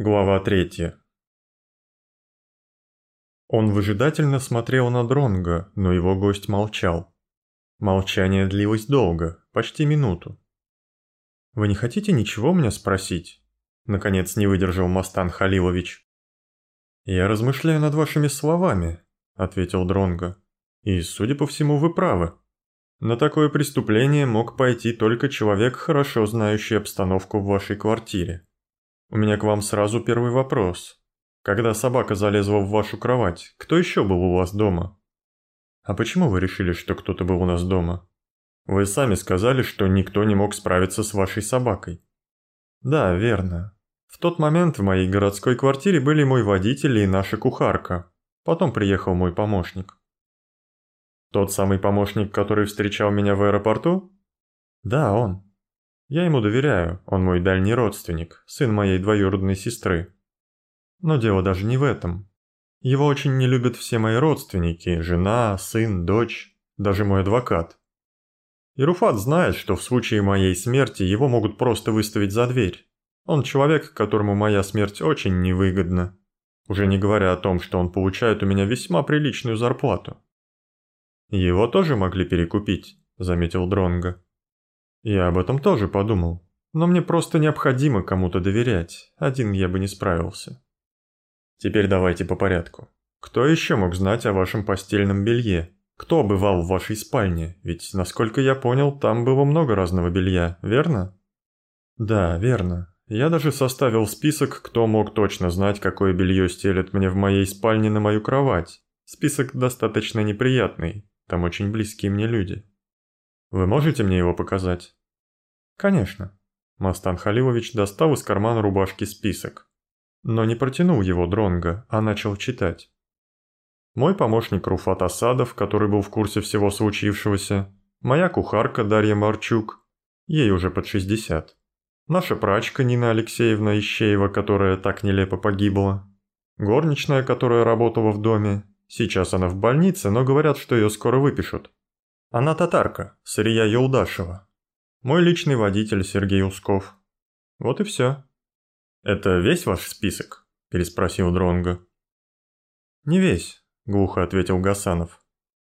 Глава третья. Он выжидательно смотрел на Дронга, но его гость молчал. Молчание длилось долго, почти минуту. «Вы не хотите ничего меня спросить?» Наконец не выдержал Мастан Халилович. «Я размышляю над вашими словами», — ответил Дронга. «И, судя по всему, вы правы. На такое преступление мог пойти только человек, хорошо знающий обстановку в вашей квартире. У меня к вам сразу первый вопрос. Когда собака залезла в вашу кровать, кто еще был у вас дома? А почему вы решили, что кто-то был у нас дома? Вы сами сказали, что никто не мог справиться с вашей собакой. Да, верно. В тот момент в моей городской квартире были мой водитель и наша кухарка. Потом приехал мой помощник. Тот самый помощник, который встречал меня в аэропорту? Да, он. Я ему доверяю, он мой дальний родственник, сын моей двоюродной сестры. Но дело даже не в этом. Его очень не любят все мои родственники, жена, сын, дочь, даже мой адвокат. И Руфат знает, что в случае моей смерти его могут просто выставить за дверь. Он человек, которому моя смерть очень невыгодна. Уже не говоря о том, что он получает у меня весьма приличную зарплату. Его тоже могли перекупить, заметил Дронга. Я об этом тоже подумал. Но мне просто необходимо кому-то доверять. Один я бы не справился. Теперь давайте по порядку. Кто еще мог знать о вашем постельном белье? Кто бывал в вашей спальне? Ведь, насколько я понял, там было много разного белья, верно? Да, верно. Я даже составил список, кто мог точно знать, какое белье стелят мне в моей спальне на мою кровать. Список достаточно неприятный, там очень близкие мне люди. Вы можете мне его показать? Конечно. Мастан Халилович достал из кармана рубашки список. Но не протянул его Дронга, а начал читать. Мой помощник Руфат Асадов, который был в курсе всего случившегося, моя кухарка Дарья Марчук, ей уже под 60, наша прачка Нина Алексеевна Ищеева, которая так нелепо погибла, горничная, которая работала в доме, сейчас она в больнице, но говорят, что ее скоро выпишут, она татарка, Сырья Юлдашева. Мой личный водитель Сергей Усков. Вот и все. Это весь ваш список? Переспросил Дронго. Не весь, глухо ответил Гасанов.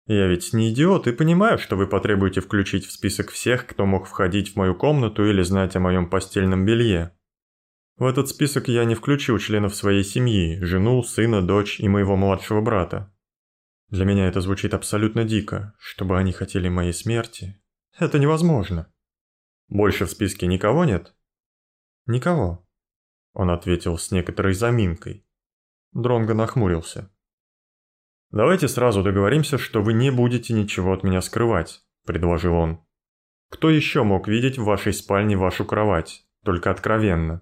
Я ведь не идиот и понимаю, что вы потребуете включить в список всех, кто мог входить в мою комнату или знать о моем постельном белье. В этот список я не включил членов своей семьи, жену, сына, дочь и моего младшего брата. Для меня это звучит абсолютно дико, чтобы они хотели моей смерти. Это невозможно. Больше в списке никого нет? Никого. Он ответил с некоторой заминкой. Дронго нахмурился. «Давайте сразу договоримся, что вы не будете ничего от меня скрывать», – предложил он. «Кто еще мог видеть в вашей спальне вашу кровать? Только откровенно».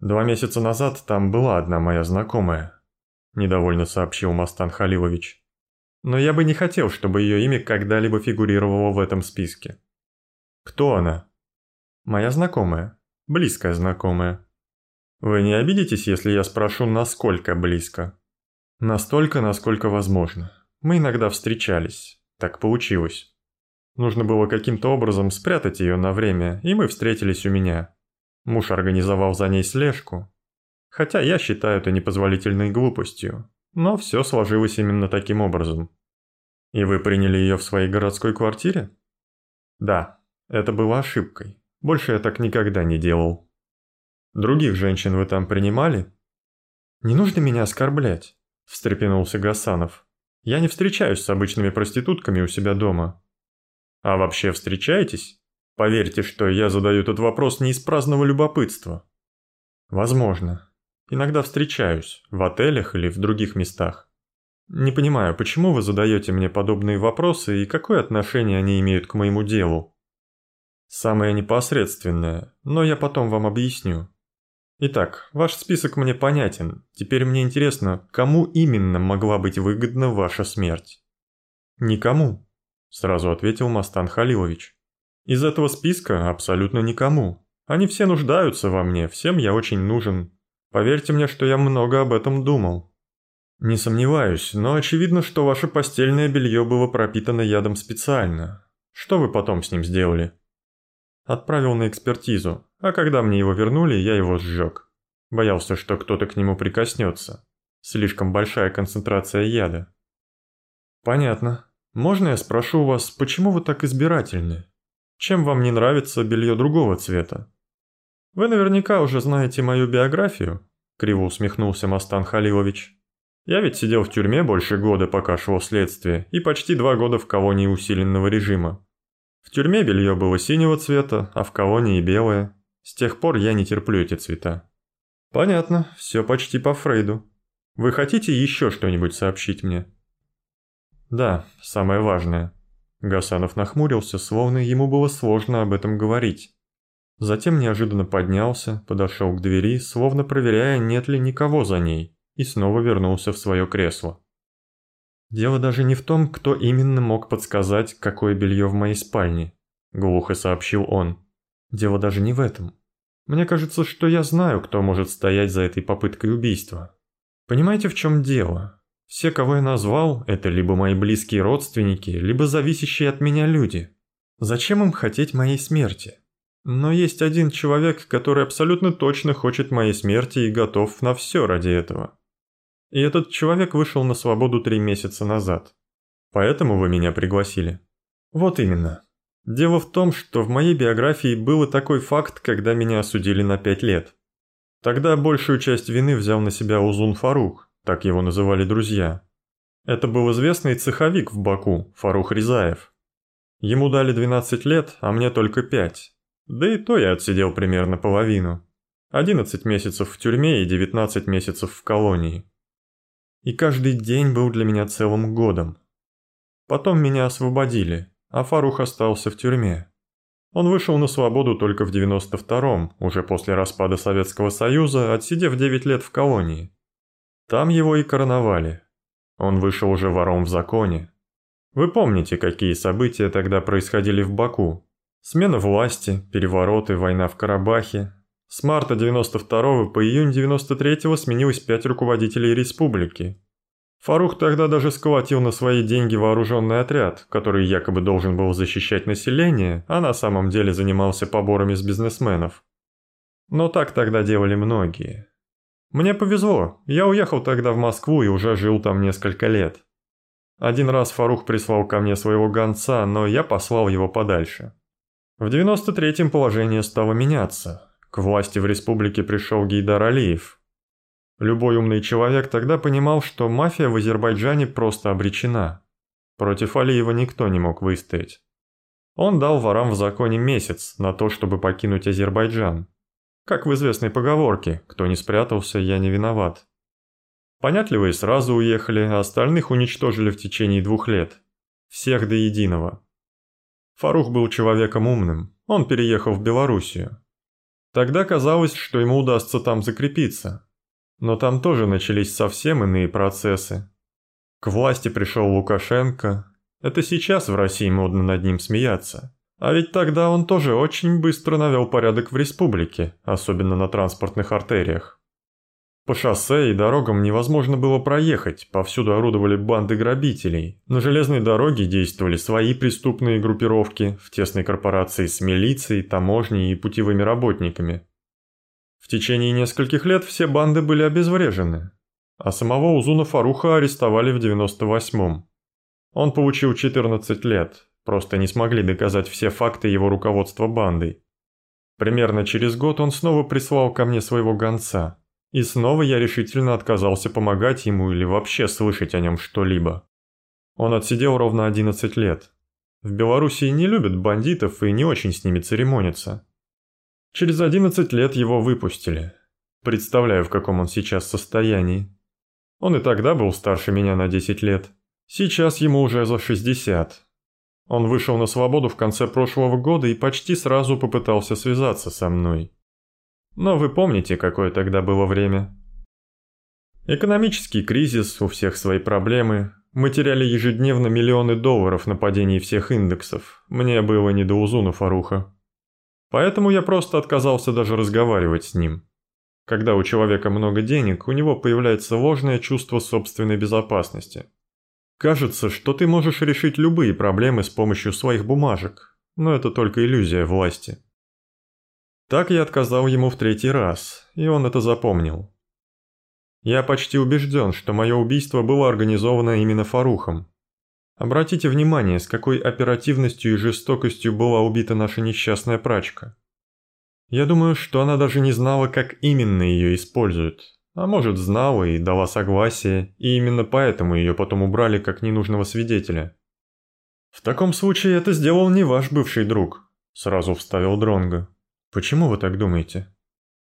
Два месяца назад там была одна моя знакомая, – недовольно сообщил Мастан Халилович. «Но я бы не хотел, чтобы ее имя когда-либо фигурировало в этом списке». «Кто она?» «Моя знакомая. Близкая знакомая». «Вы не обидитесь, если я спрошу, насколько близко?» «Настолько, насколько возможно. Мы иногда встречались. Так получилось. Нужно было каким-то образом спрятать ее на время, и мы встретились у меня. Муж организовал за ней слежку, Хотя я считаю это непозволительной глупостью. Но все сложилось именно таким образом. И вы приняли ее в своей городской квартире? Да, это было ошибкой. Больше я так никогда не делал. Других женщин вы там принимали? Не нужно меня оскорблять, встрепенулся Гасанов. Я не встречаюсь с обычными проститутками у себя дома. А вообще встречаетесь? Поверьте, что я задаю этот вопрос не из праздного любопытства. Возможно, Иногда встречаюсь, в отелях или в других местах. Не понимаю, почему вы задаете мне подобные вопросы и какое отношение они имеют к моему делу? Самое непосредственное, но я потом вам объясню. Итак, ваш список мне понятен. Теперь мне интересно, кому именно могла быть выгодна ваша смерть? Никому, сразу ответил Мастан Халилович. Из этого списка абсолютно никому. Они все нуждаются во мне, всем я очень нужен, Поверьте мне, что я много об этом думал. Не сомневаюсь, но очевидно, что ваше постельное белье было пропитано ядом специально. Что вы потом с ним сделали? Отправил на экспертизу, а когда мне его вернули, я его сжег. Боялся, что кто-то к нему прикоснется. Слишком большая концентрация яда. Понятно. Можно я спрошу у вас, почему вы так избирательны? Чем вам не нравится белье другого цвета? Вы наверняка уже знаете мою биографию, криво усмехнулся Мастан Халилович. Я ведь сидел в тюрьме больше года, пока шло следствие, и почти два года в колонии усиленного режима. В тюрьме белье было синего цвета, а в колонии белое. С тех пор я не терплю эти цвета. Понятно, все почти по Фрейду. Вы хотите еще что-нибудь сообщить мне? Да, самое важное. Гасанов нахмурился, словно ему было сложно об этом говорить. Затем неожиданно поднялся, подошел к двери, словно проверяя, нет ли никого за ней, и снова вернулся в свое кресло. «Дело даже не в том, кто именно мог подсказать, какое белье в моей спальне», – глухо сообщил он. «Дело даже не в этом. Мне кажется, что я знаю, кто может стоять за этой попыткой убийства. Понимаете, в чем дело? Все, кого я назвал, это либо мои близкие родственники, либо зависящие от меня люди. Зачем им хотеть моей смерти? Но есть один человек, который абсолютно точно хочет моей смерти и готов на все ради этого. И этот человек вышел на свободу три месяца назад. Поэтому вы меня пригласили. Вот именно. Дело в том, что в моей биографии был такой факт, когда меня осудили на пять лет. Тогда большую часть вины взял на себя Узун Фарух, так его называли друзья. Это был известный цеховик в Баку, Фарух Ризаев. Ему дали 12 лет, а мне только 5. Да и то я отсидел примерно половину. 11 месяцев в тюрьме и 19 месяцев в колонии. И каждый день был для меня целым годом. Потом меня освободили, а Фарух остался в тюрьме. Он вышел на свободу только в 92-м, уже после распада Советского Союза, отсидев 9 лет в колонии. Там его и короновали. Он вышел уже вором в законе. Вы помните, какие события тогда происходили в Баку? Смена власти, перевороты, война в Карабахе, с марта 92 по июнь 93 сменилось пять руководителей республики. Фарух тогда даже сколотил на свои деньги вооруженный отряд, который якобы должен был защищать население, а на самом деле занимался поборами с бизнесменов. Но так тогда делали многие. Мне повезло, я уехал тогда в Москву и уже жил там несколько лет. Один раз Фарух прислал ко мне своего гонца, но я послал его подальше. В 93-м положение стало меняться. К власти в республике пришел Гейдар Алиев. Любой умный человек тогда понимал, что мафия в Азербайджане просто обречена. Против Алиева никто не мог выстоять. Он дал ворам в законе месяц на то, чтобы покинуть Азербайджан. Как в известной поговорке «Кто не спрятался, я не виноват». Понятливые сразу уехали, а остальных уничтожили в течение двух лет. Всех до единого. Фарух был человеком умным, он переехал в Белоруссию. Тогда казалось, что ему удастся там закрепиться. Но там тоже начались совсем иные процессы. К власти пришел Лукашенко. Это сейчас в России модно над ним смеяться. А ведь тогда он тоже очень быстро навел порядок в республике, особенно на транспортных артериях. По шоссе и дорогам невозможно было проехать, повсюду орудовали банды грабителей. На железной дороге действовали свои преступные группировки в тесной корпорации с милицией, таможней и путевыми работниками. В течение нескольких лет все банды были обезврежены, а самого Узуна Фаруха арестовали в 98-м. Он получил 14 лет, просто не смогли доказать все факты его руководства бандой. Примерно через год он снова прислал ко мне своего гонца – и снова я решительно отказался помогать ему или вообще слышать о нем что-либо. Он отсидел ровно 11 лет. В Белоруссии не любят бандитов и не очень с ними церемонятся. Через 11 лет его выпустили. Представляю, в каком он сейчас состоянии. Он и тогда был старше меня на 10 лет. Сейчас ему уже за 60. Он вышел на свободу в конце прошлого года и почти сразу попытался связаться со мной. Но вы помните, какое тогда было время. Экономический кризис, у всех свои проблемы. Мы теряли ежедневно миллионы долларов на падении всех индексов. Мне было не до Узуна Фаруха. Поэтому я просто отказался даже разговаривать с ним. Когда у человека много денег, у него появляется ложное чувство собственной безопасности. Кажется, что ты можешь решить любые проблемы с помощью своих бумажек, но это только иллюзия власти. Так я отказал ему в третий раз, и он это запомнил. Я почти убежден, что мое убийство было организовано именно Фарухом. Обратите внимание, с какой оперативностью и жестокостью была убита наша несчастная прачка. Я думаю, что она даже не знала, как именно ее используют. А может, знала и дала согласие, и именно поэтому ее потом убрали как ненужного свидетеля. В таком случае это сделал не ваш бывший друг, сразу вставил Дронго. Почему вы так думаете?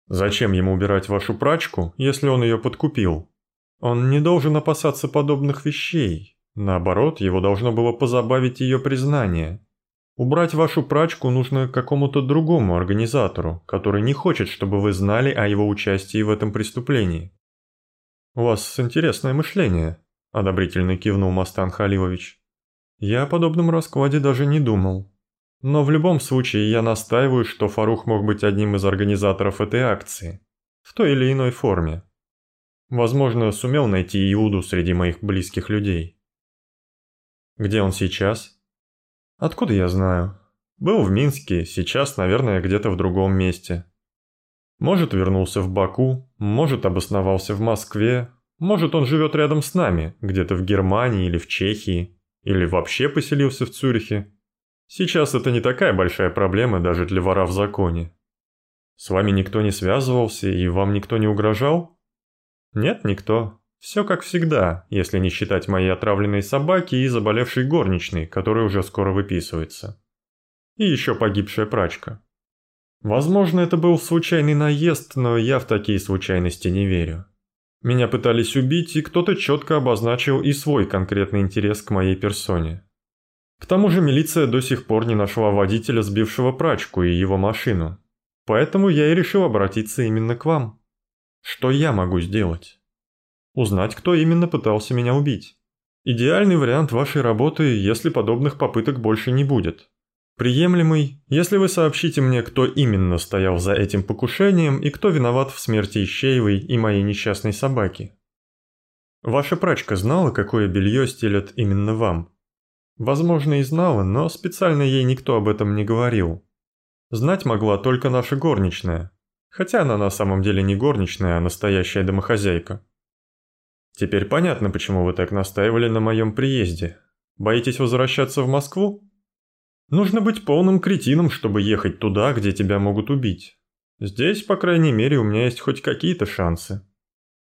Зачем ему убирать вашу прачку, если он ее подкупил? Он не должен опасаться подобных вещей. Наоборот, его должно было позабавить ее признание. Убрать вашу прачку нужно какому-то другому организатору, который не хочет, чтобы вы знали о его участии в этом преступлении. У вас интересное мышление, одобрительно кивнул Мастан Халилович. Я о подобном раскладе даже не думал. Но в любом случае я настаиваю, что Фарух мог быть одним из организаторов этой акции. В той или иной форме. Возможно, сумел найти Иуду среди моих близких людей. Где он сейчас? Откуда я знаю? Был в Минске, сейчас, наверное, где-то в другом месте. Может, вернулся в Баку, может, обосновался в Москве, может, он живет рядом с нами, где-то в Германии или в Чехии, или вообще поселился в Цюрихе. Сейчас это не такая большая проблема даже для вора в законе. С вами никто не связывался и вам никто не угрожал? Нет, никто. Все как всегда, если не считать моей отравленной собаки и заболевшей горничной, которая уже скоро выписывается. И еще погибшая прачка. Возможно, это был случайный наезд, но я в такие случайности не верю. Меня пытались убить, и кто-то четко обозначил и свой конкретный интерес к моей персоне. К тому же милиция до сих пор не нашла водителя, сбившего прачку и его машину. Поэтому я и решил обратиться именно к вам. Что я могу сделать? Узнать, кто именно пытался меня убить. Идеальный вариант вашей работы, если подобных попыток больше не будет. Приемлемый, если вы сообщите мне, кто именно стоял за этим покушением и кто виноват в смерти Ищеевой и моей несчастной собаки. Ваша прачка знала, какое белье стелят именно вам? Возможно, и знала, но специально ей никто об этом не говорил. Знать могла только наша горничная, хотя она на самом деле не горничная, а настоящая домохозяйка. Теперь понятно, почему вы так настаивали на моем приезде. Боитесь возвращаться в Москву? Нужно быть полным кретином, чтобы ехать туда, где тебя могут убить. Здесь, по крайней мере, у меня есть хоть какие-то шансы.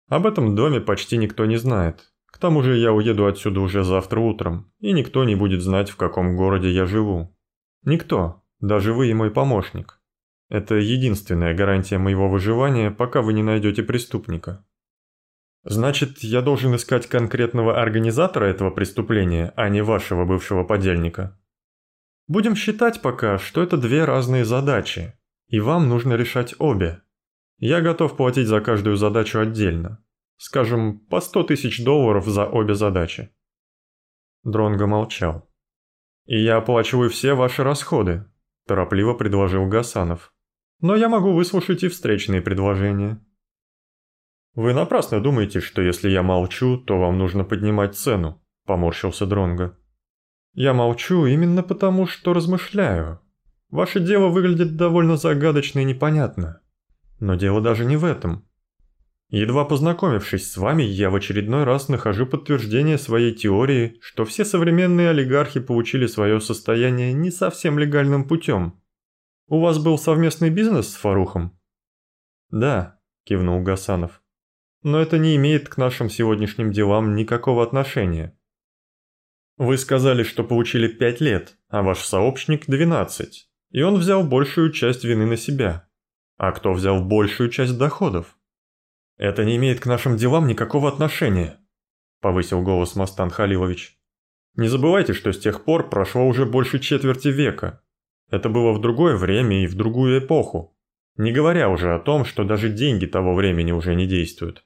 Об этом доме почти никто не знает. К тому же я уеду отсюда уже завтра утром, и никто не будет знать, в каком городе я живу. Никто, даже вы и мой помощник. Это единственная гарантия моего выживания, пока вы не найдете преступника. Значит, я должен искать конкретного организатора этого преступления, а не вашего бывшего подельника. Будем считать пока, что это две разные задачи, и вам нужно решать обе. Я готов платить за каждую задачу отдельно. Скажем, по 100 тысяч долларов за обе задачи. Дронго молчал. «И я оплачиваю все ваши расходы», – торопливо предложил Гасанов. «Но я могу выслушать и встречные предложения». «Вы напрасно думаете, что если я молчу, то вам нужно поднимать цену», – поморщился Дронго. Я молчу именно потому, что размышляю. Ваше дело выглядит довольно загадочно и непонятно. Но дело даже не в этом. Едва познакомившись с вами, я в очередной раз нахожу подтверждение своей теории, что все современные олигархи получили свое состояние не совсем легальным путем. У вас был совместный бизнес с Фарухом? Да, кивнул Гасанов. Но это не имеет к нашим сегодняшним делам никакого отношения. Вы сказали, что получили 5 лет, а ваш сообщник 12, и он взял большую часть вины на себя. А кто взял большую часть доходов? Это не имеет к нашим делам никакого отношения, повысил голос Мастан Халилович. Не забывайте, что с тех пор прошло уже больше четверти века. Это было в другое время и в другую эпоху. Не говоря уже о том, что даже деньги того времени уже не действуют.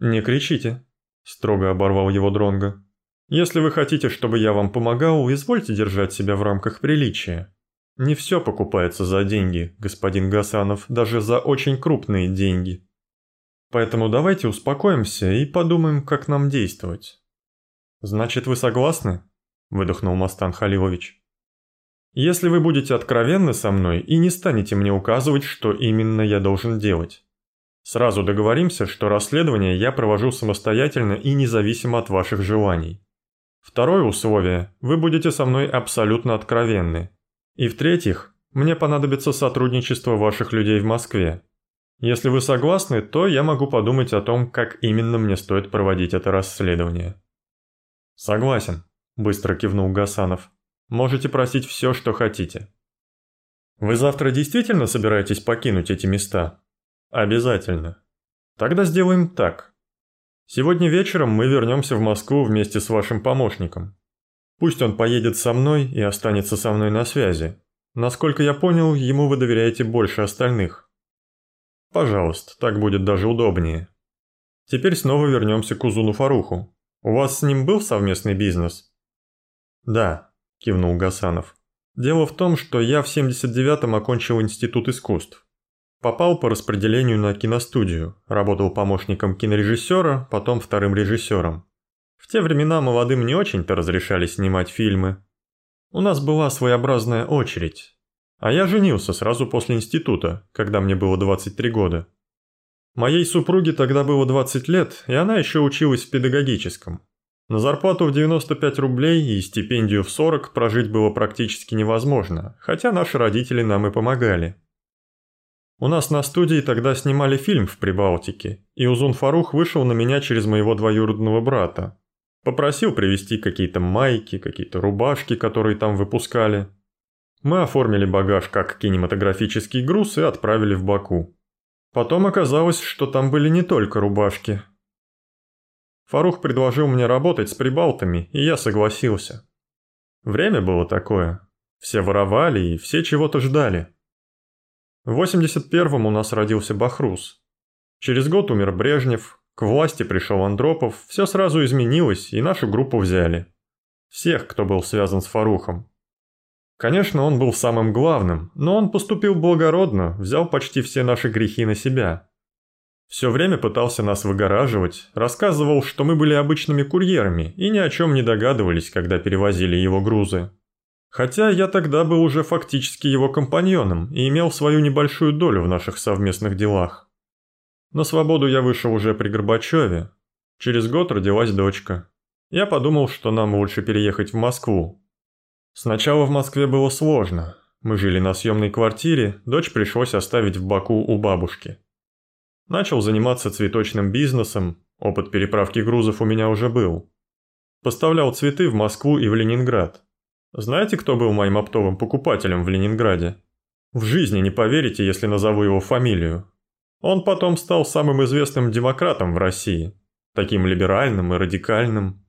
«Не кричите», – строго оборвал его Дронго. Если вы хотите, чтобы я вам помогал, извольте держать себя в рамках приличия. Не все покупается за деньги, господин Гасанов, даже за очень крупные деньги. Поэтому давайте успокоимся и подумаем, как нам действовать. Значит, вы согласны? Выдохнул Мастан Халилович. Если вы будете откровенны со мной и не станете мне указывать, что именно я должен делать. Сразу договоримся, что расследование я провожу самостоятельно и независимо от ваших желаний. Второе условие – вы будете со мной абсолютно откровенны. И в-третьих, мне понадобится сотрудничество ваших людей в Москве. Если вы согласны, то я могу подумать о том, как именно мне стоит проводить это расследование. Согласен, быстро кивнул Гасанов. Можете просить все, что хотите. Вы завтра действительно собираетесь покинуть эти места? Обязательно. Тогда сделаем так. Сегодня вечером мы вернемся в Москву вместе с вашим помощником. Пусть он поедет со мной и останется со мной на связи. Насколько я понял, ему вы доверяете больше остальных. Пожалуйста, так будет даже удобнее. Теперь снова вернемся к Узуну Фаруху. У вас с ним был совместный бизнес? Да, кивнул Гасанов. Дело в том, что я в 79-м окончил институт искусств. Попал по распределению на киностудию, работал помощником кинорежиссера, потом вторым режиссером. В те времена молодым не очень-то разрешали снимать фильмы. У нас была своеобразная очередь. А я женился сразу после института, когда мне было 23 года. Моей супруге тогда было 20 лет, и она еще училась в педагогическом. На зарплату в 95 рублей и стипендию в 40 прожить было практически невозможно, хотя наши родители нам и помогали. У нас на студии тогда снимали фильм в Прибалтике, и Узун Фарух вышел на меня через моего двоюродного брата. Попросил привезти какие-то майки, какие-то рубашки, которые там выпускали. Мы оформили багаж как кинематографический груз и отправили в Баку. Потом оказалось, что там были не только рубашки. Фарух предложил мне работать с прибалтами, и я согласился. Время было такое. Все воровали и все чего-то ждали. В 81-м у нас родился Бахрус. Через год умер Брежнев, к власти пришел Андропов, все сразу изменилось, и нашу группу взяли. Всех, кто был связан с Фарухом. Конечно, он был самым главным, но он поступил благородно, взял почти все наши грехи на себя. Все время пытался нас выгораживать, рассказывал, что мы были обычными курьерами и ни о чем не догадывались, когда перевозили его грузы. Хотя я тогда был уже фактически его компаньоном и имел свою небольшую долю в наших совместных делах. На свободу я вышел уже при Горбачеве. Через год родилась дочка. Я подумал, что нам лучше переехать в Москву. Сначала в Москве было сложно. Мы жили на съемной квартире, дочь пришлось оставить в Баку у бабушки. Начал заниматься цветочным бизнесом, опыт переправки грузов у меня уже был. Поставлял цветы в Москву и в Ленинград. Знаете, кто был моим оптовым покупателем в Ленинграде? В жизни не поверите, если назову его фамилию. Он потом стал самым известным демократом в России. Таким либеральным и радикальным.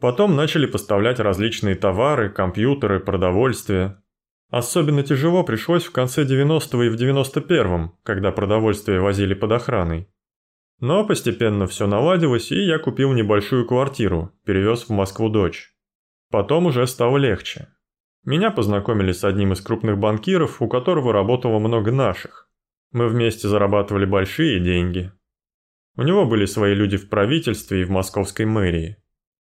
Потом начали поставлять различные товары, компьютеры, продовольствие. Особенно тяжело пришлось в конце 90-го и в 91-м, когда продовольствие возили под охраной. Но постепенно все наладилось, и я купил небольшую квартиру, перевез в Москву дочь. Потом уже стало легче. Меня познакомили с одним из крупных банкиров, у которого работало много наших. Мы вместе зарабатывали большие деньги. У него были свои люди в правительстве и в московской мэрии.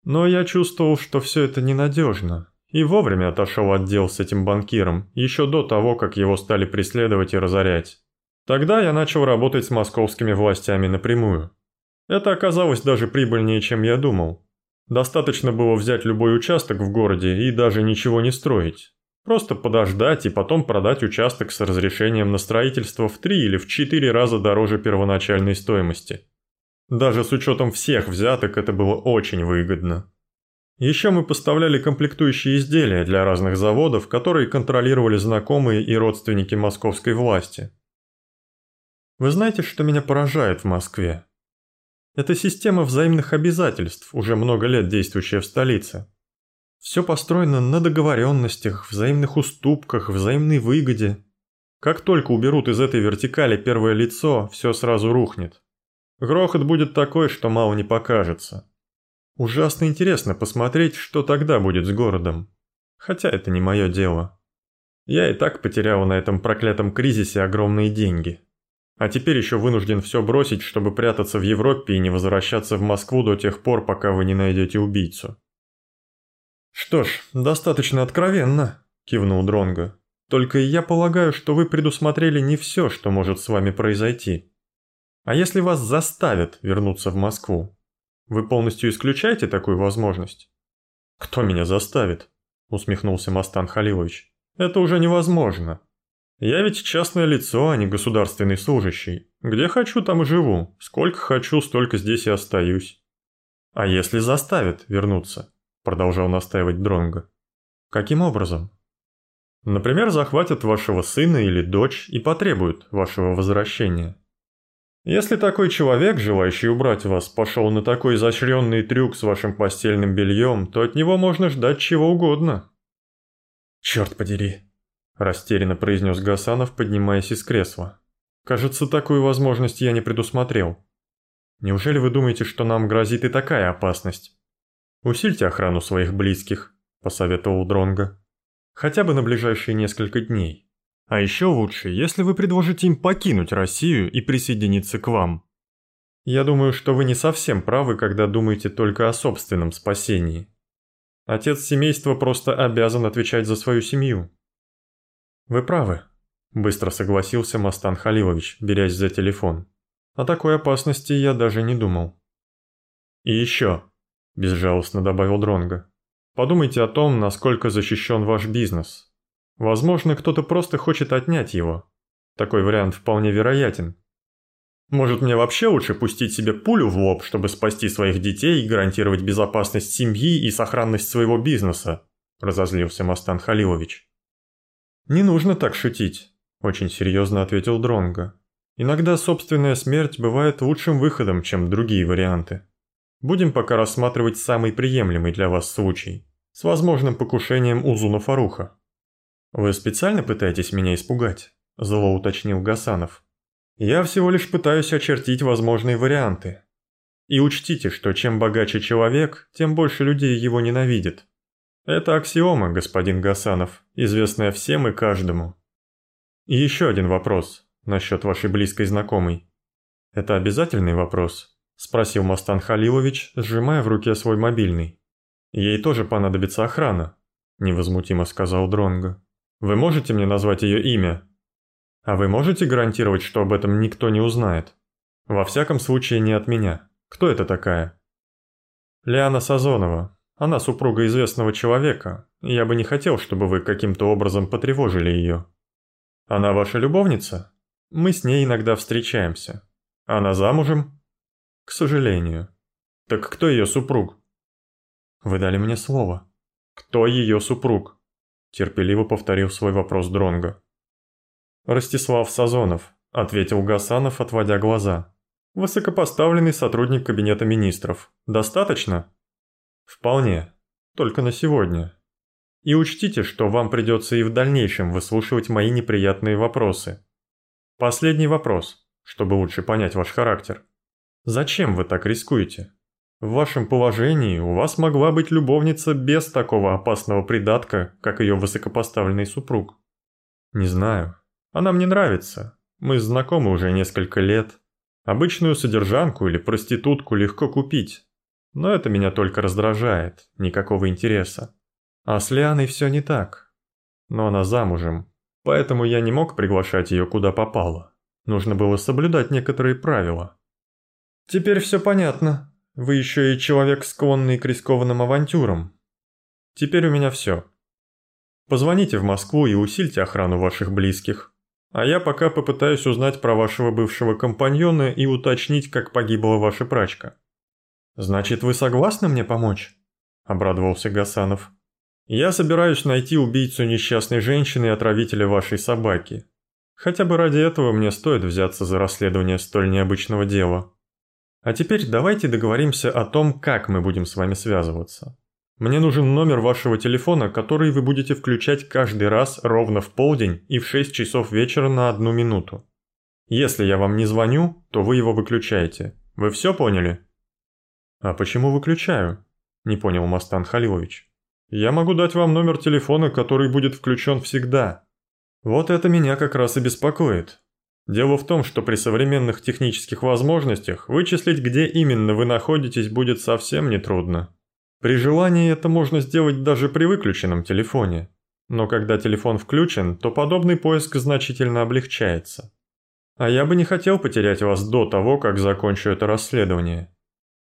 Но я чувствовал, что все это ненадежно, и вовремя отошел от дел с этим банкиром, еще до того, как его стали преследовать и разорять. Тогда я начал работать с московскими властями напрямую. Это оказалось даже прибыльнее, чем я думал. Достаточно было взять любой участок в городе и даже ничего не строить. Просто подождать и потом продать участок с разрешением на строительство в три или в четыре раза дороже первоначальной стоимости. Даже с учетом всех взяток это было очень выгодно. Еще мы поставляли комплектующие изделия для разных заводов, которые контролировали знакомые и родственники московской власти. Вы знаете, что меня поражает в Москве? Это система взаимных обязательств, уже много лет действующая в столице. Все построено на договоренностях, взаимных уступках, взаимной выгоде. Как только уберут из этой вертикали первое лицо, все сразу рухнет. Грохот будет такой, что мало не покажется. Ужасно интересно посмотреть, что тогда будет с городом. Хотя это не мое дело. Я и так потерял на этом проклятом кризисе огромные деньги. А теперь еще вынужден все бросить, чтобы прятаться в Европе и не возвращаться в Москву до тех пор, пока вы не найдете убийцу. Что ж, достаточно откровенно, кивнул Дронго. Только я полагаю, что вы предусмотрели не все, что может с вами произойти. А если вас заставят вернуться в Москву? Вы полностью исключаете такую возможность? Кто меня заставит? Усмехнулся Мастан Халилович. Это уже невозможно. Я ведь частное лицо, а не государственный служащий. Где хочу, там и живу. Сколько хочу, столько здесь и остаюсь. А если заставят вернуться? Продолжал настаивать Дронго. Каким образом? Например, захватят вашего сына или дочь и потребуют вашего возвращения. Если такой человек, желающий убрать вас, пошел на такой изощренный трюк с вашим постельным бельем, то от него можно ждать чего угодно. «Черт подери!» – растерянно произнес Гасанов, поднимаясь из кресла. «Кажется, такую возможность я не предусмотрел. Неужели вы думаете, что нам грозит и такая опасность? Усильте охрану своих близких», – посоветовал Дронго. «Хотя бы на ближайшие несколько дней». А еще лучше, если вы предложите им покинуть Россию и присоединиться к вам. Я думаю, что вы не совсем правы, когда думаете только о собственном спасении. Отец семейства просто обязан отвечать за свою семью. Вы правы, быстро согласился Мастан Халилович, берясь за телефон. О такой опасности я даже не думал. И еще, безжалостно добавил Дронго, подумайте о том, насколько защищен ваш бизнес. Возможно, кто-то просто хочет отнять его. Такой вариант вполне вероятен. Может, мне вообще лучше пустить себе пулю в лоб, чтобы спасти своих детей и гарантировать безопасность семьи и сохранность своего бизнеса? Разозлился Мастан Халилович. Не нужно так шутить, очень серьезно ответил Дронго. Иногда собственная смерть бывает лучшим выходом, чем другие варианты. Будем пока рассматривать самый приемлемый для вас случай, с возможным покушением Узуна Фаруха. «Вы специально пытаетесь меня испугать?» – зло уточнил Гасанов. «Я всего лишь пытаюсь очертить возможные варианты. И учтите, что чем богаче человек, тем больше людей его ненавидят. Это аксиома, господин Гасанов, известная всем и каждому. И еще один вопрос насчет вашей близкой знакомой. Это обязательный вопрос?» – спросил Мастан Халилович, сжимая в руке свой мобильный. «Ей тоже понадобится охрана», – невозмутимо сказал Дронго. Вы можете мне назвать ее имя? А вы можете гарантировать, что об этом никто не узнает? Во всяком случае, не от меня. Кто это такая? Лиана Сазонова. Она супруга известного человека. Я бы не хотел, чтобы вы каким-то образом потревожили ее. Она ваша любовница? Мы с ней иногда встречаемся. Она замужем? К сожалению. Так кто ее супруг? Вы дали мне слово. Кто ее супруг? Терпеливо повторил свой вопрос Дронго. Ростислав Сазонов, ответил Гасанов, отводя глаза. Высокопоставленный сотрудник кабинета министров. Достаточно? Вполне. Только на сегодня. И учтите, что вам придется и в дальнейшем выслушивать мои неприятные вопросы. Последний вопрос, чтобы лучше понять ваш характер. Зачем вы так рискуете? В вашем положении у вас могла быть любовница без такого опасного придатка, как ее высокопоставленный супруг. Не знаю. Она мне нравится. Мы знакомы уже несколько лет. Обычную содержанку или проститутку легко купить. Но это меня только раздражает, никакого интереса. А с Лианой все не так. Но она замужем, поэтому я не мог приглашать ее куда попало. Нужно было соблюдать некоторые правила. «Теперь все понятно», вы еще и человек, склонный к рискованным авантюрам. Теперь у меня все. Позвоните в Москву и усильте охрану ваших близких. А я пока попытаюсь узнать про вашего бывшего компаньона и уточнить, как погибла ваша прачка. Значит, вы согласны мне помочь? Обрадовался Гасанов. Я собираюсь найти убийцу несчастной женщины и отравителя вашей собаки. Хотя бы ради этого мне стоит взяться за расследование столь необычного дела. А теперь давайте договоримся о том, как мы будем с вами связываться. Мне нужен номер вашего телефона, который вы будете включать каждый раз ровно в полдень и в 6 часов вечера на одну минуту. Если я вам не звоню, то вы его выключаете. Вы все поняли? А почему выключаю? Не понял Мастан Халилович. Я могу дать вам номер телефона, который будет включен всегда. Вот это меня как раз и беспокоит. Дело в том, что при современных технических возможностях вычислить, где именно вы находитесь, будет совсем нетрудно. При желании это можно сделать даже при выключенном телефоне. Но когда телефон включен, то подобный поиск значительно облегчается. А я бы не хотел потерять вас до того, как закончу это расследование.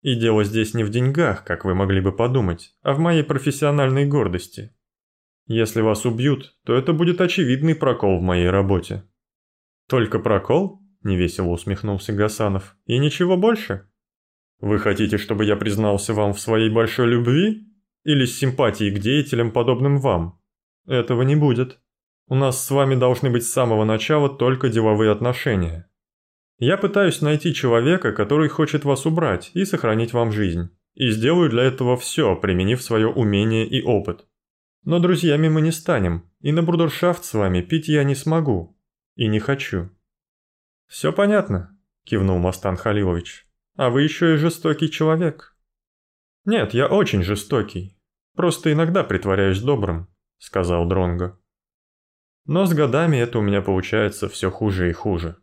И дело здесь не в деньгах, как вы могли бы подумать, а в моей профессиональной гордости. Если вас убьют, то это будет очевидный прокол в моей работе. Только прокол? Невесело усмехнулся Гасанов. И ничего больше? Вы хотите, чтобы я признался вам в своей большой любви? Или с симпатией к деятелям, подобным вам? Этого не будет. У нас с вами должны быть с самого начала только деловые отношения. Я пытаюсь найти человека, который хочет вас убрать и сохранить вам жизнь. И сделаю для этого все, применив свое умение и опыт. Но друзьями мы не станем, и на брудершафт с вами пить я не смогу. И не хочу. «Все понятно», – кивнул Мастан Халилович. «А вы еще и жестокий человек». «Нет, я очень жестокий. Просто иногда притворяюсь добрым», – сказал Дронго. «Но с годами это у меня получается все хуже и хуже».